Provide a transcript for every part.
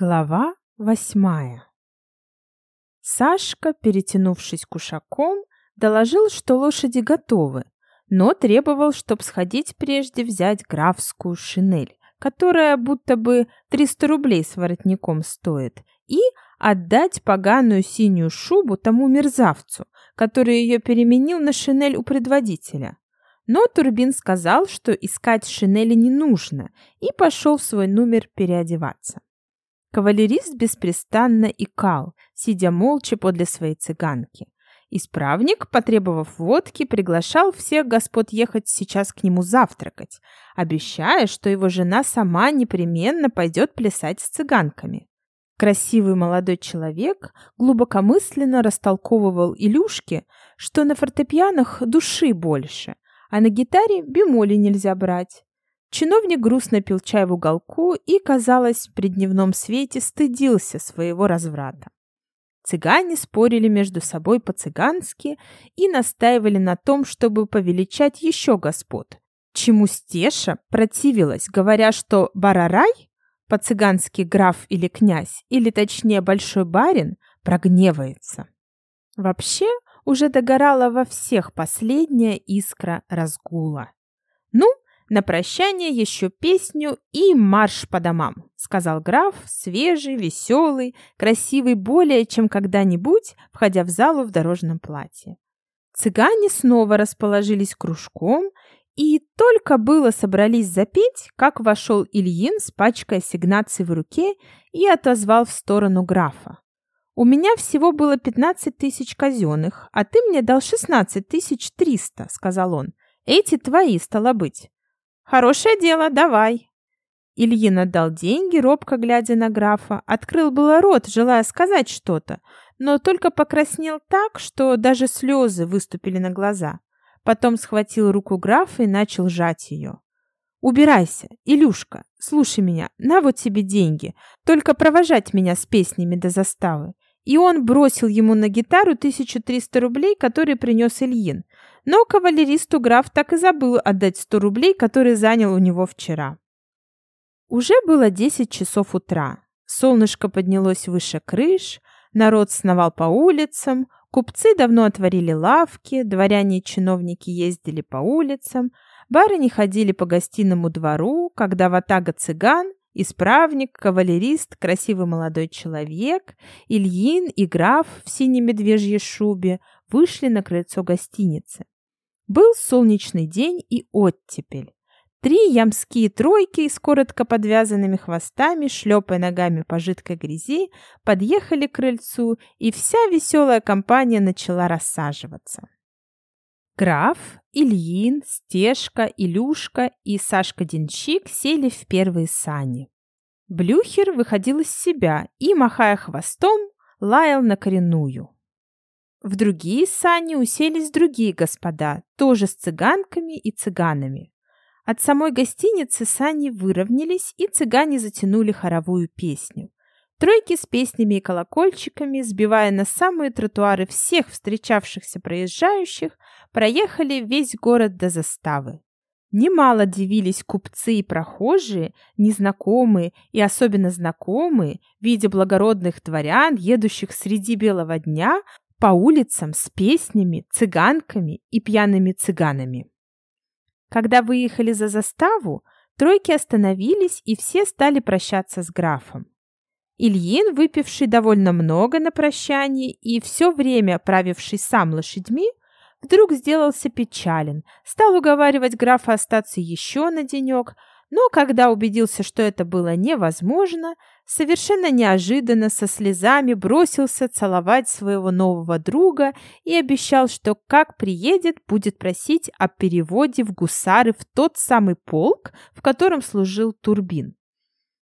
Глава восьмая Сашка, перетянувшись кушаком, доложил, что лошади готовы, но требовал, чтоб сходить прежде взять графскую шинель, которая будто бы 300 рублей с воротником стоит, и отдать поганую синюю шубу тому мерзавцу, который ее переменил на шинель у предводителя. Но Турбин сказал, что искать шинели не нужно, и пошел в свой номер переодеваться. Кавалерист беспрестанно икал, сидя молча подле своей цыганки. Исправник, потребовав водки, приглашал всех господ ехать сейчас к нему завтракать, обещая, что его жена сама непременно пойдет плясать с цыганками. Красивый молодой человек глубокомысленно растолковывал Илюшке, что на фортепианах души больше, а на гитаре бемоли нельзя брать. Чиновник грустно пил чай в уголку и, казалось, при дневном свете стыдился своего разврата. Цыгане спорили между собой по-цыгански и настаивали на том, чтобы повеличать еще господ, чему Стеша противилась, говоря, что Барарай, по-цыгански граф или князь, или точнее большой барин, прогневается. Вообще, уже догорала во всех последняя искра разгула. На прощание еще песню и марш по домам, сказал граф, свежий, веселый, красивый более чем когда-нибудь, входя в залу в дорожном платье. Цыгане снова расположились кружком, и только было собрались запеть, как вошел Ильин с пачкой ассигнаций в руке и отозвал в сторону графа. «У меня всего было пятнадцать тысяч казенных, а ты мне дал шестнадцать тысяч триста», — сказал он. «Эти твои, стало быть». Хорошее дело, давай. Ильин отдал деньги, робко глядя на графа, открыл было рот, желая сказать что-то, но только покраснел так, что даже слезы выступили на глаза. Потом схватил руку графа и начал сжать ее. «Убирайся, Илюшка, слушай меня, на вот тебе деньги, только провожать меня с песнями до заставы и он бросил ему на гитару 1300 рублей, которые принес Ильин. Но кавалеристу граф так и забыл отдать 100 рублей, которые занял у него вчера. Уже было 10 часов утра. Солнышко поднялось выше крыш, народ сновал по улицам, купцы давно отворили лавки, дворяне и чиновники ездили по улицам, барыни ходили по гостиному двору, когда ватага цыган Исправник, кавалерист, красивый молодой человек, Ильин и граф в синей медвежьей шубе вышли на крыльцо гостиницы. Был солнечный день и оттепель. Три ямские тройки с коротко подвязанными хвостами, шлепая ногами по жидкой грязи, подъехали к крыльцу, и вся веселая компания начала рассаживаться. Граф, Ильин, Стешка, Илюшка и Сашка-денщик сели в первые сани. Блюхер выходил из себя и, махая хвостом, лаял на коренную. В другие сани уселись другие господа, тоже с цыганками и цыганами. От самой гостиницы сани выровнялись, и цыгане затянули хоровую песню. Тройки с песнями и колокольчиками, сбивая на самые тротуары всех встречавшихся проезжающих, проехали весь город до заставы. Немало дивились купцы и прохожие, незнакомые и особенно знакомые, видя благородных дворян, едущих среди белого дня по улицам с песнями, цыганками и пьяными цыганами. Когда выехали за заставу, тройки остановились, и все стали прощаться с графом. Ильин, выпивший довольно много на прощании и все время правивший сам лошадьми, вдруг сделался печален, стал уговаривать графа остаться еще на денек, но когда убедился, что это было невозможно, совершенно неожиданно со слезами бросился целовать своего нового друга и обещал, что как приедет, будет просить о переводе в гусары в тот самый полк, в котором служил Турбин.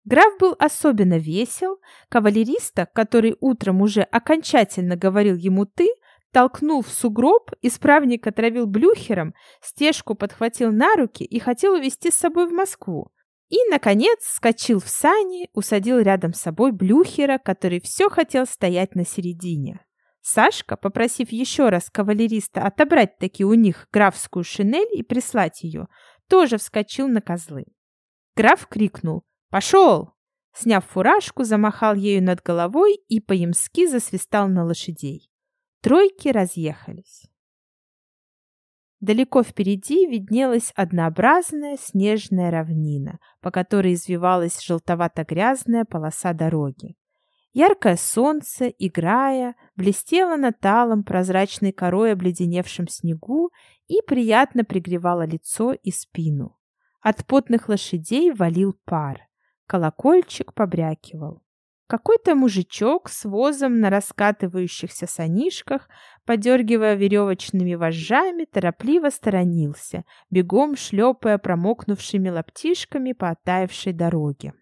Граф был особенно весел, кавалериста, который утром уже окончательно говорил ему «ты», толкнул в сугроб, исправник отравил блюхером, стежку подхватил на руки и хотел увезти с собой в Москву. И, наконец, скочил в сани, усадил рядом с собой блюхера, который все хотел стоять на середине. Сашка, попросив еще раз кавалериста отобрать таки у них графскую шинель и прислать ее, тоже вскочил на козлы. Граф крикнул «Пошел!» Сняв фуражку, замахал ею над головой и по-ямски засвистал на лошадей. Тройки разъехались. Далеко впереди виднелась однообразная снежная равнина, по которой извивалась желтовато-грязная полоса дороги. Яркое солнце, играя, блестело над талом прозрачной корой обледеневшем снегу и приятно пригревало лицо и спину. От потных лошадей валил пар. Колокольчик побрякивал. Какой-то мужичок с возом на раскатывающихся санишках, подергивая веревочными вожжами, торопливо сторонился, бегом шлепая промокнувшими лаптишками по оттаившей дороге.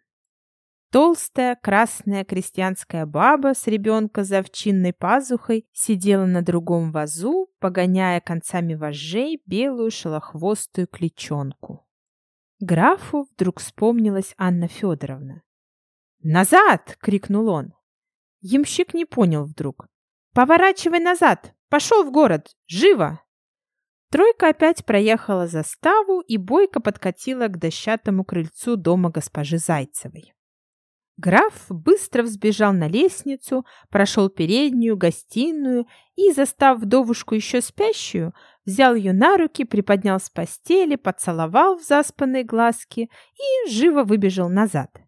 Толстая красная крестьянская баба с ребенка за овчинной пазухой сидела на другом вазу, погоняя концами вожжей белую шелохвостую кличонку. Графу вдруг вспомнилась Анна Федоровна. «Назад!» — крикнул он. Ямщик не понял вдруг. «Поворачивай назад! Пошел в город! Живо!» Тройка опять проехала заставу и бойко подкатила к дощатому крыльцу дома госпожи Зайцевой. Граф быстро взбежал на лестницу, прошел переднюю, гостиную и, застав вдовушку еще спящую, взял ее на руки, приподнял с постели, поцеловал в заспанные глазки и живо выбежал назад.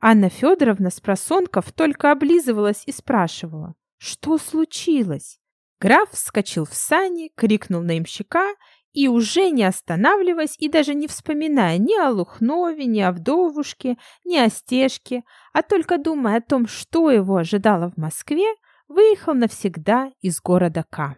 Анна Федоровна с просонков только облизывалась и спрашивала, что случилось. Граф вскочил в сани, крикнул на имщика и, уже не останавливаясь и даже не вспоминая ни о Лухнове, ни о вдовушке, ни о стежке, а только думая о том, что его ожидало в Москве, выехал навсегда из города К.